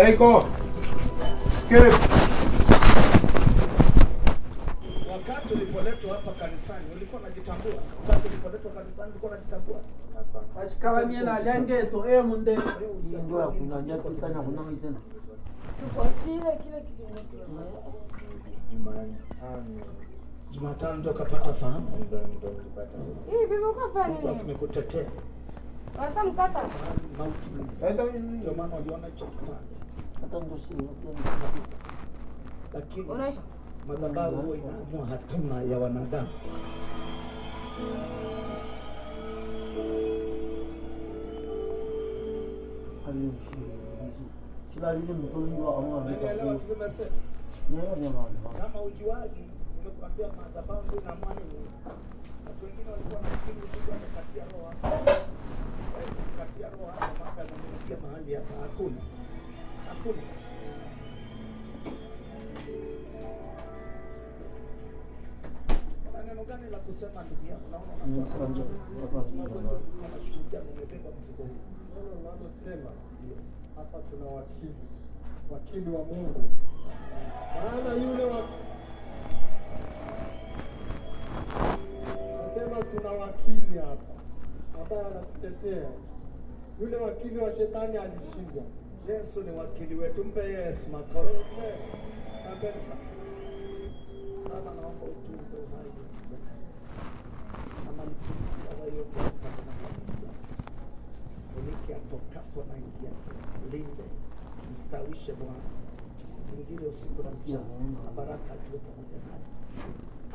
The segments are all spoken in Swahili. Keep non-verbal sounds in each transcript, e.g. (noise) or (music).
Hey, go. Skip. Wakati ulipoletwa hapa kanisani ulikuwa unajitambua? Wakati ulipoletwa kanisani ulikuwa unajitambua? Na jangeto e munde. Ndio kuna nyati sana kuna tena. Tukosile kile kitu. Jumatano. Jumatano ndo kapata fahamu. Hii bibi Mungu akimekutetea mauti. Ndio maana uliona hicho kipande Hata ndio kabisa, lakini madhabahu huwa inaamua hatima ya wanadamu. Kama ujuaji, nimekuambia madhabahu ndio inaamua nini. Watu wengine walikuwa nafikiri Mungu amekatia roho. Kukatia roho mahali hapa. Hakuna, hakuna. Una neno gani la kusema ndugu yangu? Naona unatoa machozi. Unasema kwamba unashuhudia umebeba mzigo huu. Neno linalosema Ndio. hapa tuna wakili, wakili wa Mungu. Maana yule wa nasema tuna wakili hapa ambaye anatutetea. Yule wakili wa shetani alishindwa. Yesu ni wakili wetu, mpe Yesu makofi. Asanteni sana. Baba, naomba utunze uhai wa kijana na malipizi awa yote asipate nafasi ya funike atokapo na ingia, linde, mstawishe Bwana, mzingire usiku na mchana, na baraka ziwe pamoja naye,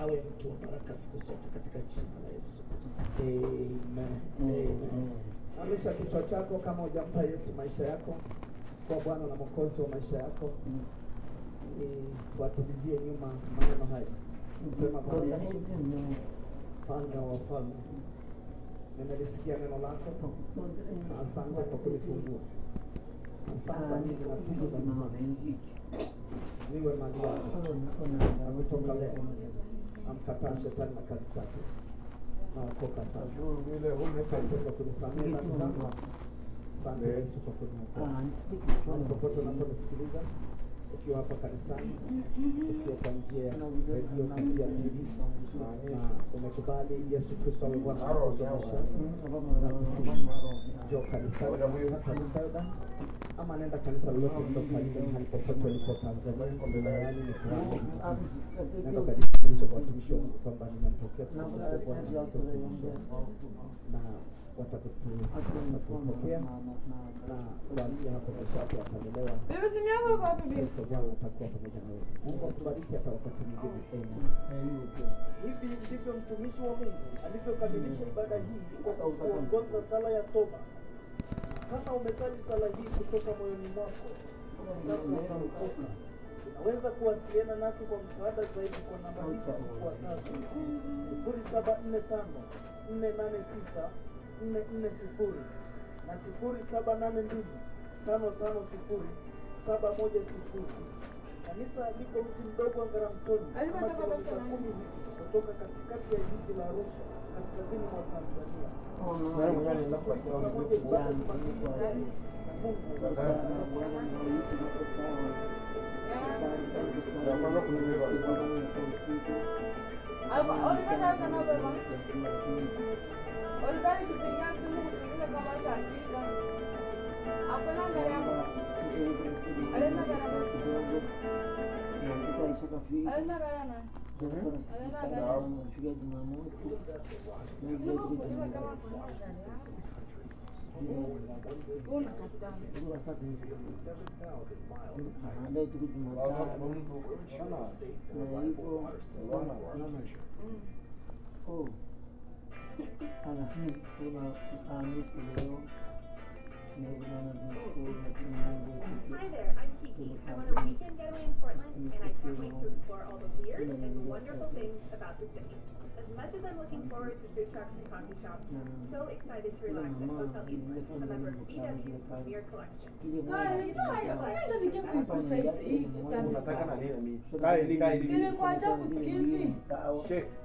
awe mtu wa baraka siku zote katika jina la Yesu. Amen. Amen. Hamisha kichwa chako kama hujampa Yesu maisha yako kwa Bwana na Mwokozi wa maisha yako. Nifuatilizie nyuma maneno haya. Sema kwa Yesu, mfalme wa wafalme, nimelisikia neno lako na asante kwa kunifungua. Na sasa mimi natubu kabisa, niwe mali yako. Na kutoka leo namkataa shetani na kazi zake, naokoka sasa. Asante kwa kunisamehe dhambi zangu. Asante Yesu kwa kuniokoa. Popote unaponisikiliza, ukiwa hapa kanisani, ukiwa kwa njia ya redio, kwa njia ya TV na umekubali Yesu Kristo awe Bwana na wa maisha na kusihi njoo kanisani hapa Lukayoda, ama nenda kanisa lolote lilo karibu mahali popote ulipo Tanzania, wilayani, mikoani, vijijini. Nenda ukajitambulishe kwa watumishi wa Mungu kwamba nimempokea Kristo Bwana na Watakupokea na kuanzia hapo maisha yako yatalelewa. Kristo Bwana atakuwa pamoja nawe. Mungu akubariki hata wakati mwingine. Amen. Hivi ndivyo mtumishi wa Mungu alivyokamilisha ibada hii kwa kuongoza sala ya toba. Kama umesali sala hii kutoka moyoni mwako, sasa unaokoka. Unaweza kuwasiliana nasi kwa msaada zaidi kwa namba hizi zifuatazo: sifuri saba nne tano nne nane tisa nne nne sifuri na sifuri saba nane mbili tano tano sifuri saba moja sifuri. Kanisa liko mti mdogo wa Ngaramtoni kama kilomita kumi kutoka katikati ya jiji la Arusha kaskazini mwa Tanzania. Pamoja ibada Jumapili ijayo na Mungu Alikuwa ulipata hata na baba. Ulipata kupigia simu kupigia kama shafika. Hakuna gari yako. Alina gari yako. Alina gari yana. Una kastani. Hi there, I'm Kiki. I'm on a weekend getaway in Portland, and I can't wait to explore all the weird and wonderful things about the city. As much as I'm looking forward to food trucks and coffee shops, I'm so excited to relax at Hotel Eastwood, a member of BW Premier Collection. Kae ili kae ili. Nilikuacha kusikizi. Shake. zile Usikie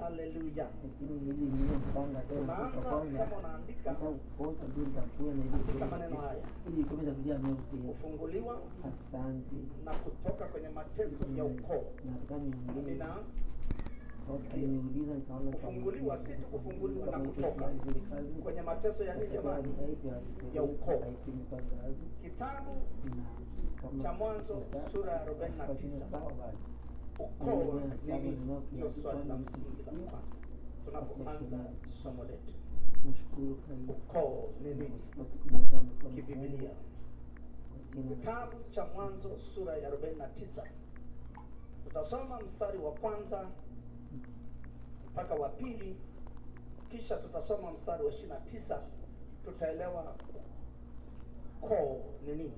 Haleluya. Kama na kutoka kwenye mateso ya ukoo, nina kufunguliwa si tu kufunguliwa na kutoka kwenye mateso ya nini ya ukoo. Kitabu cha Mwanzo sura ya 49 ukoa nini hiyo swali la msingi la kwanza tunapoanza somo letu ukoo ni nini kibibilia kitabu cha mwanzo sura ya 49 tutasoma mstari wa kwanza mpaka wa pili kisha tutasoma mstari wa 29 tutaelewa ukoo ni nini.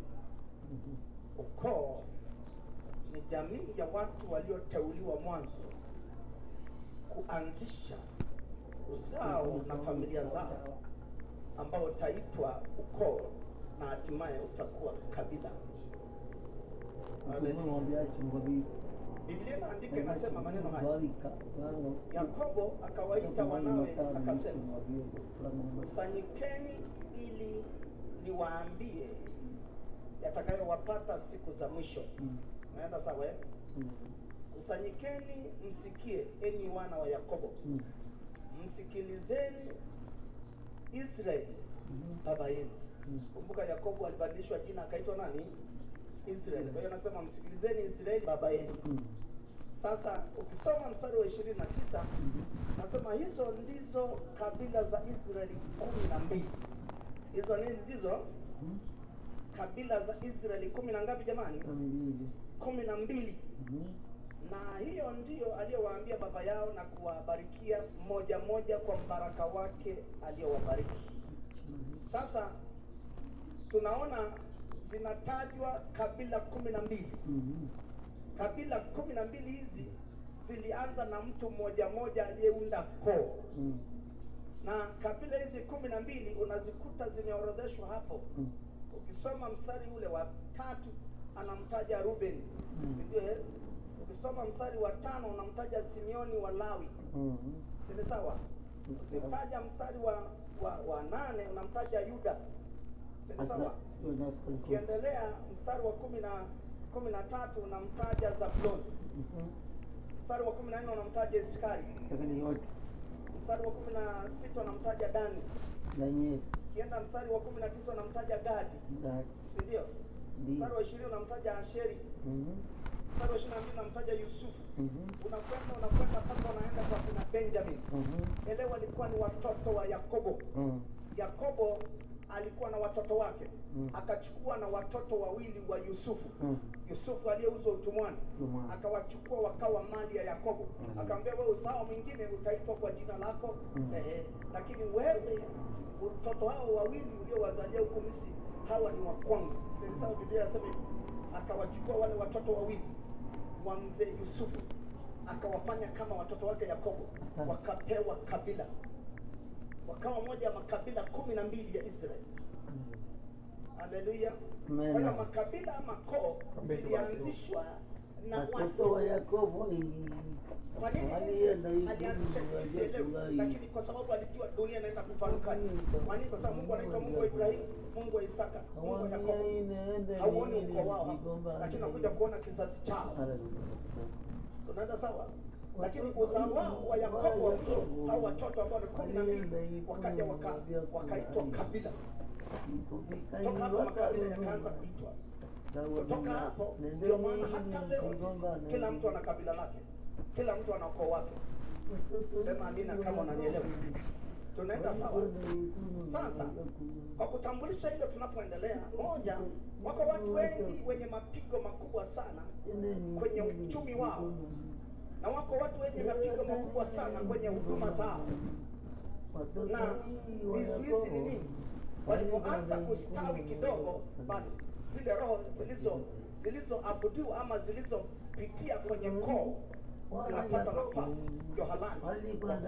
Mm-hmm. Ukoo ni jamii ya watu walioteuliwa mwanzo kuanzisha uzao na familia zao ambao utaitwa ukoo na hatimaye utakuwa kabila. Biblia inaandika inasema maneno haya, Yakobo akawaita wanawe akasema, kusanyikeni ili niwaambie yatakayowapata siku za mwisho. Naenda sawa eh? Kusanyikeni msikie, enyi wana wa Yakobo, msikilizeni Israeli baba yenu. Kumbuka Yakobo alibadilishwa jina akaitwa nani? Israeli. Kwa hiyo anasema msikilizeni Israeli baba yenu. Sasa ukisoma mstari wa ishirini na tisa nasema hizo ndizo kabila za Israeli kumi na mbili. Hizo ni ndizo kabila za Israeli kumi na ngapi jamani? Kumi na mbili. Na hiyo ndiyo aliyowaambia baba yao na kuwabarikia moja moja kwa mbaraka wake aliyowabariki. Sasa tunaona zinatajwa kabila kumi na mbili. Kabila kumi na mbili hizi zilianza na mtu mmoja mmoja aliyeunda koo, na kabila hizi kumi na mbili unazikuta zimeorodheshwa hapo. Ukisoma mstari ule wa tatu anamtaja Ruben, mm. sindio eh? Ukisoma mstari wa tano unamtaja Simeoni wa Lawi, mm. sawa? Ukitaja mstari wa, wa, wa nane unamtaja Yuda, si sawa? Ukiendelea mstari wa kumi na kumi na tatu unamtaja Zabuloni, mstari wa kumi na nne unamtaja Iskari, mstari wa kumi na sita unamtaja Dani, Daniel ukienda mstari wa kumi na tisa unamtaja Gadi, sindio si ndio? Mstari wa ishirini unamtaja Asheri, Mhm. mstari wa ishirini na mbili unamtaja Yusufu. Mhm. Unakwenda unakwenda mpaka unaenda kwa kina Benjamin. Mhm. Elewa walikuwa ni watoto wa Yakobo. Yakobo alikuwa na watoto wake Mm. akachukua na watoto wawili wa Yusufu Mm. Yusufu aliyeuzwa utumwani akawachukua wakawa mali ya Yakobo Mm. akamwambia wewe uzao mwingine utaitwa kwa jina lako Mm. lakini wewe watoto hao wawili uliowazalia huko Misri hawa ni wa kwangu. Si sawa? Biblia inasema hivi, akawachukua wale watoto wawili wa mzee Yusufu akawafanya kama watoto wake Yakobo, wakapewa kabila, wakawa moja ya makabila kumi na mbili ya Israeli. Haleluya. Kwa hiyo makabila ama koo zilianzishwa watoto wa Yakobo hivi alianzisha. Lakini kwa sababu alijua dunia inaenda kupanuka. Kwa nini? Kwa sababu Mungu anaitwa Mungu wa Ibrahimu, Mungu wa Isaka, Mungu wa Yakobo. Hauoni ukoo wao lakini unakuja kuona kizazi chao. Tunaenda sawa? Lakini uzao wao wa Yakobo wa mwisho au watoto ambao ni kumi na mbili wakaja wakaitwa kabila. Toka hapo makabila yakaanza kuitwa. Kutoka hapo ndio maana hata leo sisi kila mtu ana kabila lake, kila mtu ana ukoo wake. Sema amina kama unanielewa. Tunaenda sawa? Sasa kwa kutambulisha hilo, tunapoendelea, moja, wako watu wengi wenye mapigo makubwa sana kwenye uchumi wao, na wako watu wenye mapigo makubwa sana kwenye huduma zao, na vizuizi ni nini? Walipoanza kustawi kidogo, basi zile roho zilizo zilizoabudiwa ama zilizopitia kwenye koo zinapata nafasi ndio halali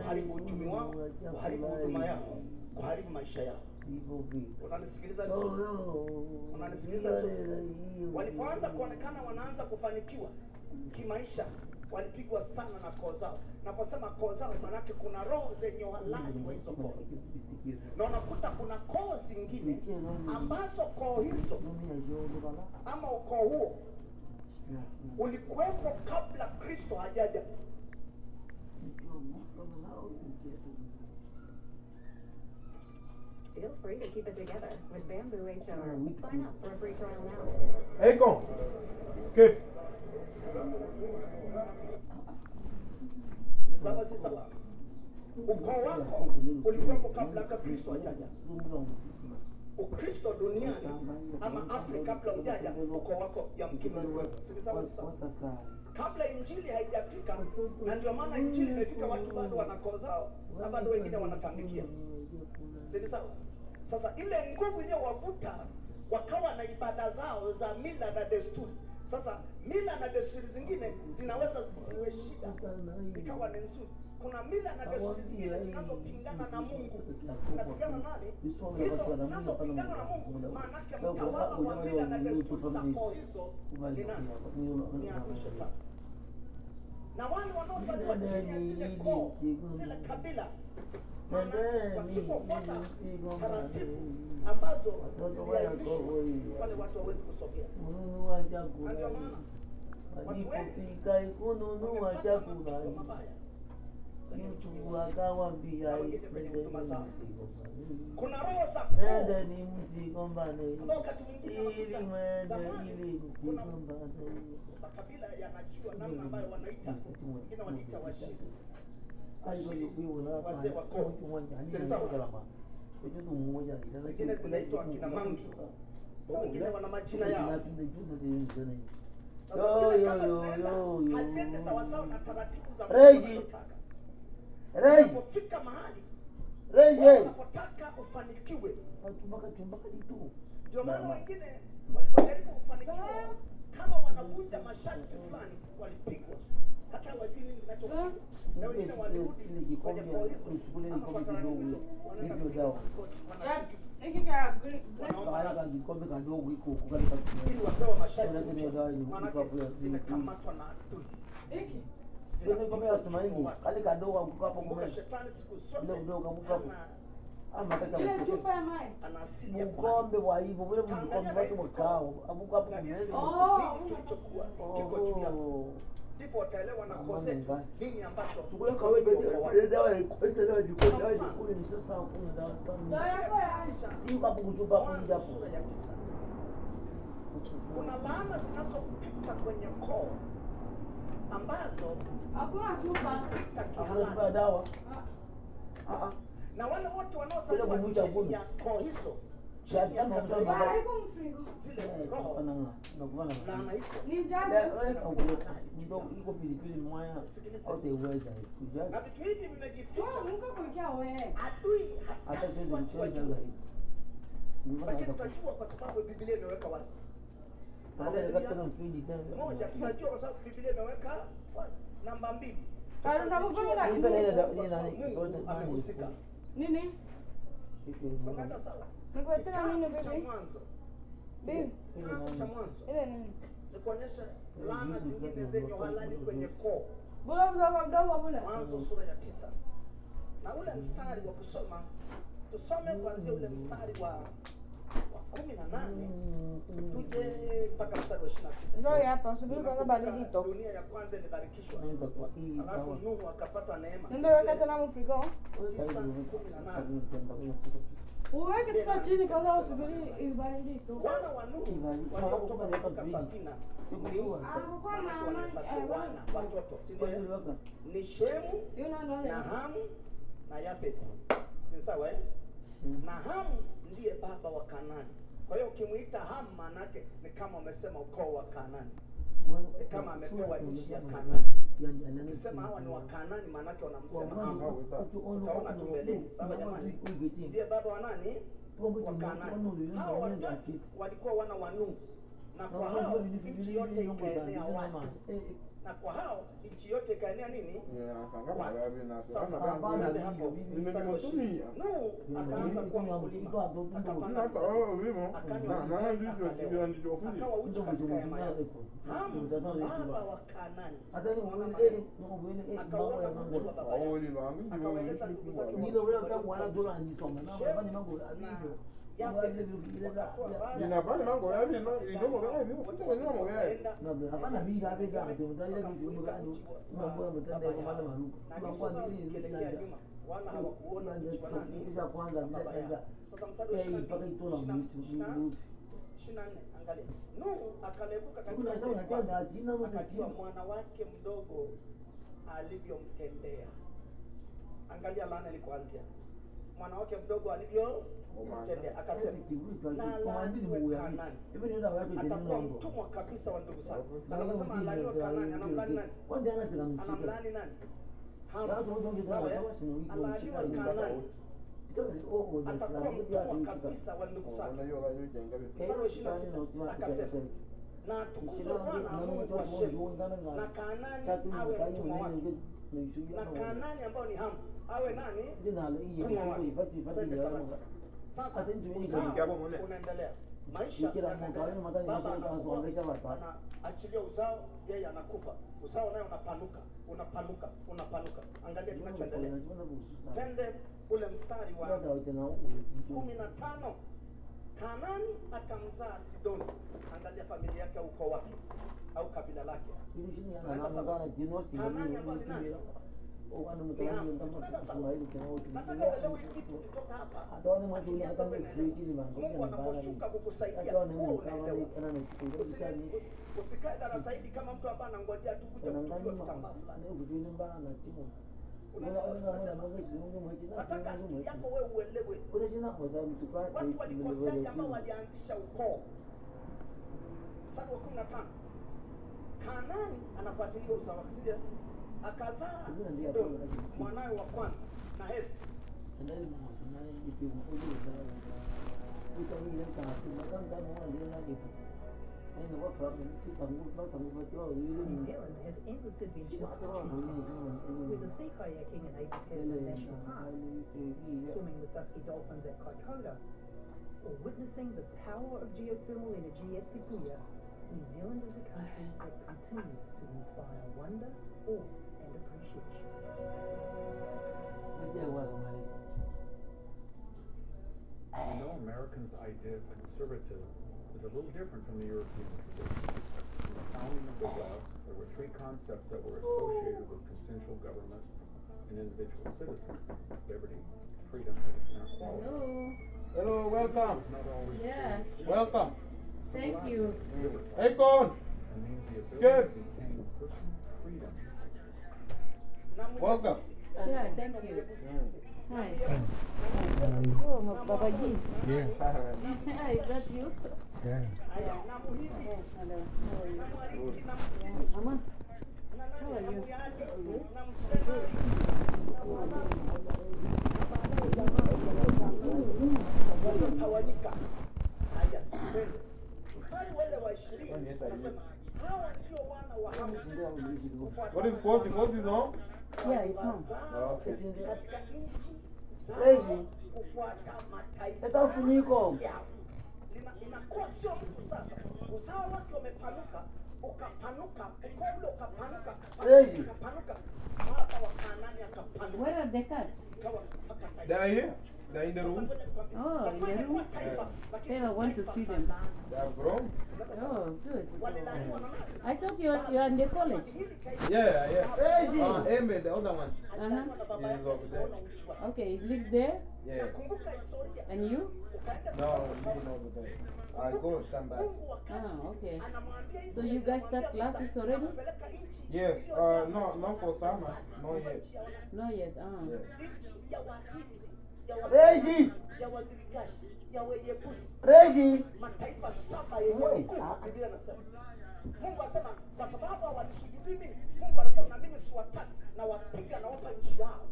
kuharibu uchumi wao, kuharibu huduma yao, kuharibu maisha yao. Unanisikiliza vizuri? Unanisikiliza vizuri? Walipoanza kuonekana wanaanza kufanikiwa kimaisha, walipigwa sana na koo zao. Naposema koo zao, maanake kuna roho zenye uhalali wa hizo koo, na unakuta kuna koo zingine ambazo koo hizo ama ukoo huo ulikuwepo kabla Kristo hajaja. Feel free to keep it together with Bamboo HR. Sign up for a free trial now. Akon. Skip. Sawa si sawa? Ukoo wako ulikuwepo kabla ka Kristo ajaja. Ukristo duniani ama Afrika kabla ujaja, ukoo wako yamkini ulikuwepo. Si sawa si sawa? kabla injili haijafika, na ndio maana injili imefika, watu bado wana koo zao na bado wengine wanatambikia. Si sawa? Sasa ile nguvu iliyowavuta wakawa na ibada zao za mila na desturi. Sasa mila na desturi zingine zinaweza zisiwe shida, zikawa ni nzuri. Kuna mila na desturi zingine zinazopingana na Mungu. Zinapingana nani? Hizo zinazopingana na Mungu, maanake mtawala wa mila na desturi za koo hizo ni nani? Ni adui shetani na wale wanaozaliwa chini ya zile koo zile kabila wasipofuata taratibu ambazo ziliainishwa wale watu hawezi kusogea. Na ndio maana watu wengi wamepata mabaya mtu akawambia Na ni kwenye "Nendeni huduma zao. mzigo mbali. kuna roho za koo Nendeni mzigo mbali ambao wakati mwingine ili mwende ili sawa? Zingine zinaitwa kina mangi. wengine wana majina yao. sawasawa na taratibu za Zinapofika mahali unapotaka ufanikiwe, Chumbaka chumbaka kitu. ndio maana wengine walipojaribu kufanikiwa, kama wanavunja masharti fulani, walipigwa. Hata wajui nini kinachofanya, na wengine walirudi kwenye koo hizo ama kwa taratibu hizo, wanaenda kupiga magoti, wanasikivu, wanaomba Kaya radhi. ka kikombe kadogo iko ili masharti kwa- zimekamatwa na adui, Sio kikombe ya zinapigwa tumaini. wa. Kale kadogo hapo Ile hapo. Ama kata chupa ya maji. Mkombe hivyo ule mkombe wake mkao. Hapo hapo Za. Oh. kilichokuwa kiko juu yako, Oh. ndipo wataelewa na nini ambacho ile dawa dawa ni sasa dawa yako ya kuja hapo. tisa kuna laana zinazopita kwenye koo ambazo Hakuna dawa. Ah ah. na wale wote wanaozaliwa chini ya koo hizo chini ya zile Eh, roho laana hizo Ni Ile jaji. wewe kaukule. Ndio iko pilipili mwaya. Au teweza na vitu hivi vimejificha Mungu kuikia wewe. adui Hata kucheza wajue zaidi. Lakini tutajua kwa sababu Biblia imeweka wazi. Baada ya katika mfriji tena. Moja, tutajua kwa sababu Biblia imeweka wazi. Namba mbili, Mungu amehusika. Nini? Cha? Mwanzo, cha Mwanzo. Ni kuonyesha laana zingine zenye uhalali kwenye koo. Mwanzo sura ya tisa. Na ule mstari wa kusoma, tusome kuanzia ule mstari wa kumi na nane tuje mpaka mstari wa ishirini na sita. Njoo hapa, subiri kwanza baridi itoke. Dunia ya kwanza imebarikishwa, Nenda kwa hii alafu. Nuhu akapata neema. Ndio weka tena mfrigo. Uweke tena chini kwanza usubiri ibaridi itoke. Wana wa Nuhu waliotoka katika safina ni na eh, wana watoto, si ndio? Ni Shemu na. Hamu na Yafeth, si sawa eh? Na Hamu ndiye baba wa Kanani. Kwa hiyo ukimwita Hamu maanake ni kama umesema ukoo wa Kanani, ni kama amepewa nchi ya Kanani. Ukisema hawa ni Wakanani maanake wanamsema Hamu. Utaona tu mbeleni, sawa jamani? Ndiye baba wa nani? Wa Kanani. Hao watatu walikuwa wana wa Nuhu, na kwa hao nchi yote ikaenea watu, na kwa hao nchi yote ikaenea nini? Akaanza kuwa mkulima. akapanda akawa uchi katika hema yake hamu baba wa kanani. Akauona mambo wa baba yake. Akawaeleza ndugu zake ndilo wewe kama wala dola nisoma na baba ni mambo na alivyo yake wale vile vile wakatoa vazi, Inabani mango yabi no idomo ga yabi wote kuta wenyewe mo yabi. wakaenda na hapana bila abe ga ndio mtanda vitu gani mambo ya mtanda kwa mala maruko na mambo nyuso zao nini zikielekea nyuma wala hawakuona kichwa nani kisha kwanza bila baba kaenda yao. Sasa mstari wa mpaka itola mtu mtu ishirini na nne angalia Nuhu akalevuka katika sasa unakuwa mlima na jina moja akajua mwana wake mdogo alivyomtendea. Angalia laana ilikoanzia, mwana wake mdogo alivyomtendea, akasema nalaaniwe Kanani, atakuwa mtumwa kabisa wa ndugu zake. Akasema alaniwe Kanani, anamlani nani? Anamlani nani? Alaaniwe Kanani, atakuwa mtumwa kabisa wa ndugu zake. Mstari wa ishirini na sita akasema na atukuzwe Bwana Mungu wa Shemu na Kanani awe mtumwa wake na Kanani ambao ni Hamu awe nani? Sasa unaendelea, maisha anaachilia uzao, yeye anakufa, uzao naye unapanuka, unapanuka, unapanuka. Angalia kinachoendelea, tende ule mstari wa kumi na tano. Kanani akamzaa Sidoni. Angalia familia yake ukoo wake au kabila lake. Anaposhuka kukusaidia, Usikae darasa hili kama mtu ambaye anangojea tu kuja kutupiwa kitambaa fulani. Nataka akili yako wewe uelewe. Watu walikosea ambao walianzisha ukoo. Mstari wa kumi na tano. Kanani anafuatilia uzao sivyo? Akazaa Sidoni mwanawe wa kwanza. Na Hethi. New Zealand has endless adventures to choose from, with the sea kayaking in Ape Tasman National Park, swimming with dusky dolphins at Kaikoura, or witnessing the power of geothermal energy at Te Puia, New Zealand is a country that continues to inspire wonder, awe, and appreciation. You know, Americans' idea of conservatism is a little different from the European tradition. In the founding of the West, there were three concepts that were associated with consensual governments and individual citizens liberty, freedom, and equality. Hello, Hello, welcome. It's not always Yeah. true. Welcome. Thank you. Akon. It means the ability Good. Welcome. Yeah, thank you. Hi. Namuhivi. Oh, Baba G. Yeah. Hi, (laughs) is that you? Yeah. Haya, namuhivi. Hello. Namwariki, namsini. Mama. Na nani, How are you? namuyadi, namsema. Waliotawanyika. Haya, twende. Mstari wale wa ishirini unasema hawa ndio wana wa Hamu What is fourth? Fourth is on? Yeah, katika nchi zao kufuata mataifa. Inakuwa sio mtu sasa, uzao wake umepanuka, ukapanuka, ukoo ukapanuka, ukapanuka, baba wa akapanuka, Where are the cats? ikawa mpaka taifa. They are here. They're room? Oh, in the room? Yeah, I want to see them. They have grown? Oh, good. I thought you were, you are in the college. Yeah, yeah. Where is he? Uh, Amy, the other one. Uh -huh. He's over there. Okay, he lives there? Yeah. And you? No, he's over there. I go somewhere. Ah, okay. So you guys start classes already? Yes. Uh, no, not for summer. Not yet. Not yet. Ah. Uh. Yeah. Nchi ya Wagirgashi, ya Wayebusi, Rezi. mataifa saba yenye Wait, ukuu. ah. Biblia inasema Mungu asema kwa sababu hawanisujudii mimi, Mungu anasema na mimi siwataki, na wapiga na wapa nchi yao.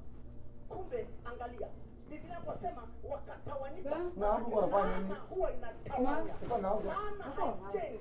Kumbe angalia, Biblia inasema wakatawanyika, Na maana huwa inatawanya, Uko na hapo. laana haijengi,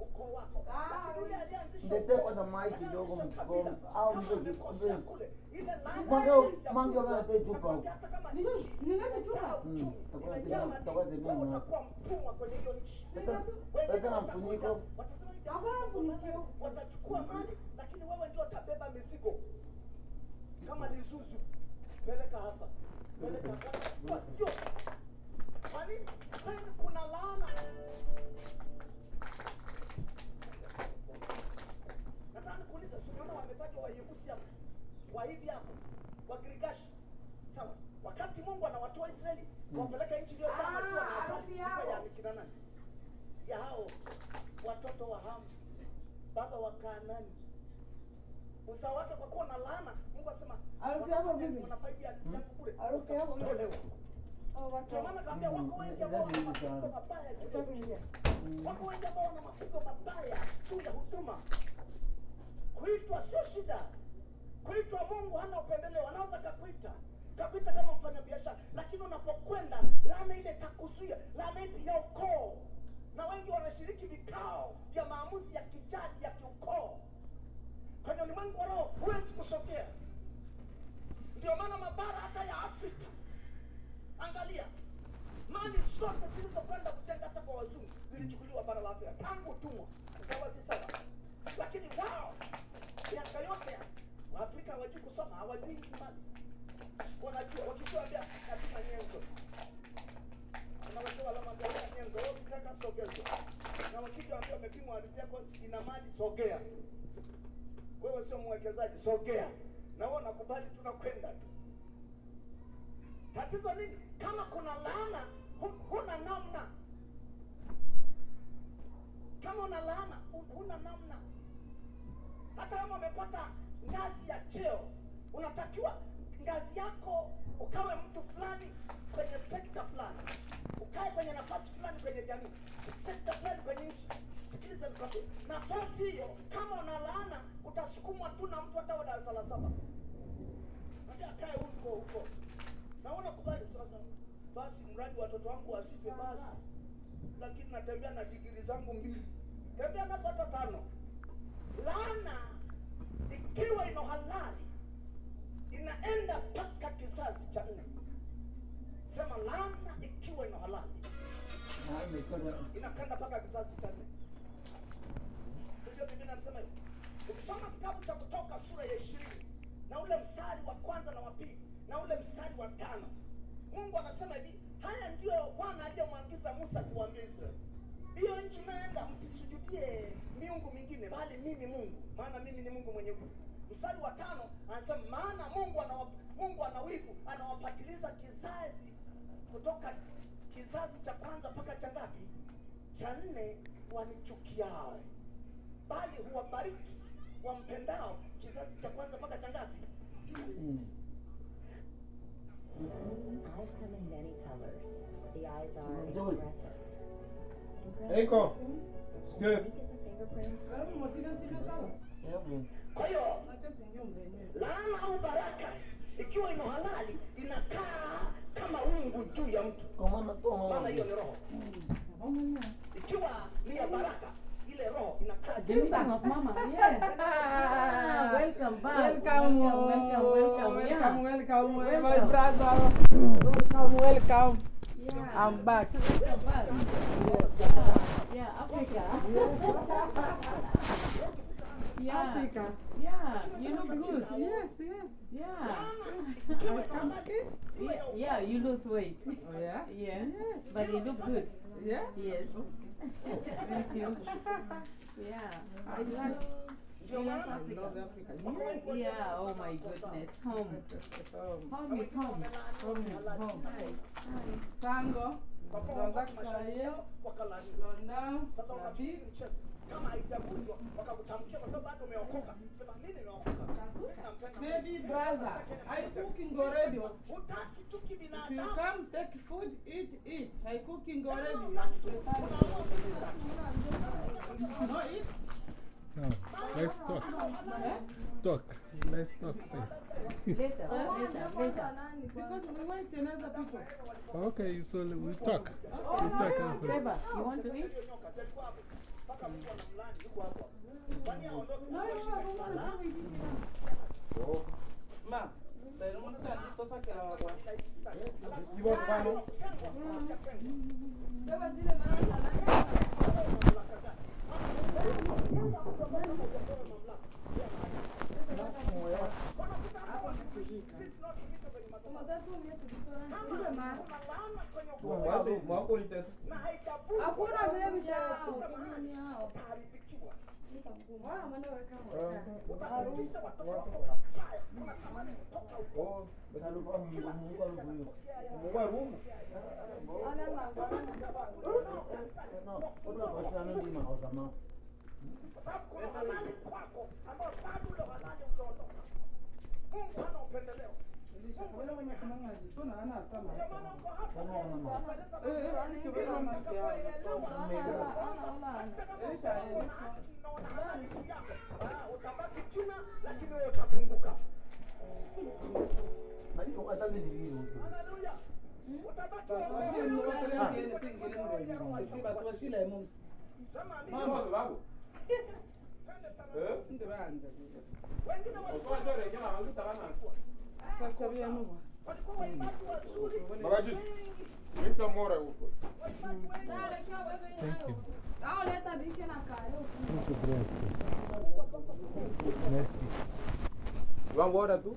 Ukoo, kwanza mai kidogo mkikombe au Mange haijakuwa. chupa huko. Nakwambia hata kama nchi Nilete imejaa chupa. uchumi, Mm, tutakuwa imejaa tena- madini, tena wewe mwa- mtumwa kwenye hiyo nchi. Leta- Wengine na mfuniko. Hakuna mfuniko. watachukua mali lakini wewe ndio utabeba mizigo kama lizuzu peleka hapa peleka hapa kwa nini kuna laana nataka nikuulize sunaona wametajwa wayebusi hapo wahivi hapo wagirigashi sawa wakati mungu anawatoa israeli wapeleka nchi na asali ya kina nani ya hao watoto wa hamu baba wa Kanaani. Uzao wake kwa kuwa na laana, Mungu asema Harufu yako vipi? wanafaidi yangu bure. Harufu yako? Tolewa. Ndio maana kaambia wako wengi ambao wana mapigo mabaya wako juu ya huduma. Kuitwa sio shida. Kuitwa Mungu hana upendeleo, anaweza kakuita kakuita kama mfanyabiashara, lakini unapokwenda laana ile takuzuia, laana ipi ya ukoo. Na wengi wanashiriki vikao vya maamuzi ya kijadi ya kiukoo. Kwenye ulimwengu wa roho huwezi kusogea. Ndio maana mabara hata ya Afrika, angalia mali zote zilizokwenda kutenga hata kwa wazungu zilichukuliwa bara la Afrika tangu utumwa. Sawa si sawa? Lakini wao miaka yote ya Waafrika hawajui kusoma, hawajui hizi mali. Wanajua wakikuambia katika nyenzo, alama za nyenzo, wao, ukitaka sogezo, na wakija ambia wamepimwa ardhi yako ina mali, sogea. Wewe sio mwekezaji, sogea. Na wewe nakubali tunakwenda tu. Tatizo nini? Kama kuna laana, huna namna. Kama una laana, huna namna. Hata kama umepata ngazi ya cheo, unatakiwa ngazi yako ukawe mtu fulani kwenye sekta fulani, ukae kwenye nafasi fulani kwenye jamii, sekta fulani kwenye nchi. Sikiliza nikwambie, nafasi hiyo kama una laana, utasukumwa tu na mtu hata wa darasa la saba akae huko huko. Naona kubali sasa. Basi mradi watoto wangu wasife basi. Lakini natembea na digiri zangu mbili. Tembea nazo hata tano. lana ikiwa ino halali inaenda mpaka kizazi cha nne. Sema lana ikiwa ino halali inakanda mpaka kizazi cha nne. Sivyo Biblia inasema hivyo. Ukisoma kitabu cha Kutoka sura ya ishirini na ule mstari wa kwanza na wa pili na ule mstari wa tano Mungu anasema hivi, haya ndio Bwana aliyemwagiza Musa kuwaambia Israeli, hiyo nchi unaenda msisujudie miungu mingine, bali mimi Mungu, maana mimi ni Mungu mwenye nguvu. Mstari wa tano anasema maana Mungu ana Mungu ana wivu, anawapatiliza kizazi kutoka kizazi cha kwanza mpaka cha ngapi? Cha nne, wanichukiao, bali huwabariki wampendao, kizazi cha kwanza mpaka cha ngapi? Eyes come in many colors. The eyes are expressive. Eiko. Impressive. It's good. Unique as a fingerprint. Kwa hiyo laana au baraka ikiwa ina halali inakaa kama wingu juu ya mtu, maana hiyo ni roho. Ikiwa ni ya baraka, ile roho inakaa juu Speaking of mama, (laughs) yeah. Ah, welcome back. Welcome, Welcome, welcome, welcome, welcome, welcome, Welcome. my brother. Welcome, welcome. Yeah. I'm back. Welcome back. Yeah, Africa. yeah. Africa. Yeah, you look good. Yes, yes. Yeah. ina halali Yeah, yeah, you lose weight. Oh, yeah? Yeah. But you look good. Yeah? Yes. Thank you. Yeah. I like ndio maana love Africa. Yeah. Oh my goodness. Home. Home is home. home is home. Sango, kwa kuwa watu mashariki Zanzakaye, yao wakalaaniwa. London, Sasa Nabi. unafikiri mchezo kama haijavunjwa wakakutamkia kwa sababu bado umeokoka, sema mimi nimeokoka, mimi nampenda Mungu. Maybe brother, nataka Kenya I moja. cooking already. Hutaki tu If you come take food, eat, eat. I cooking already. Hutaki tu- unaamua kabisa. No eat. No, let's talk. Eh? Talk. Let's talk first. Later, later, later. Because we want another people. Okay, so we talk. Oh, We talk no, after. Trevor, you want to eat? mpaka mtu ana mlani yuko hapa. Kwani aondoke kwa shida sana? Ma, pero no se ha visto sacar agua. Y vos, mano. Beba zile mara sana. Hakuna mbegu ya kutumia hao. Wao wanaweka kwa sababu kuna halali kwako ambayo bado ule halali utaondoka. Itu anak-anak. Balaji, bring some more. Thank you. Dá uma bem aqui Vamos embora, tu?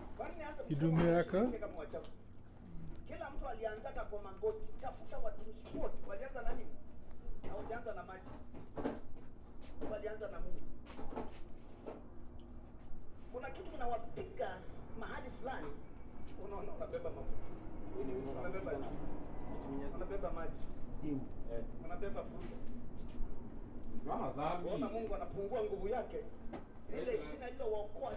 kama wachawi kila mtu alianzaka kwa magoti. Tafuta watumishi wote. Walianza na nini? Hawajaanza na maji? Walianza na mungu. Kuna kitu unawapiga s- mahali fulani. Unaona unabeba mafuta. Unabeba chumvi. unabeba maji. Unabeba futa Unaona mungu anapungua nguvu yake ile jina ile waokoa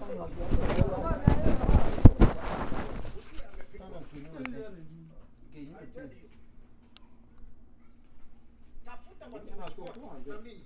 tafuta watumishi wote na mimi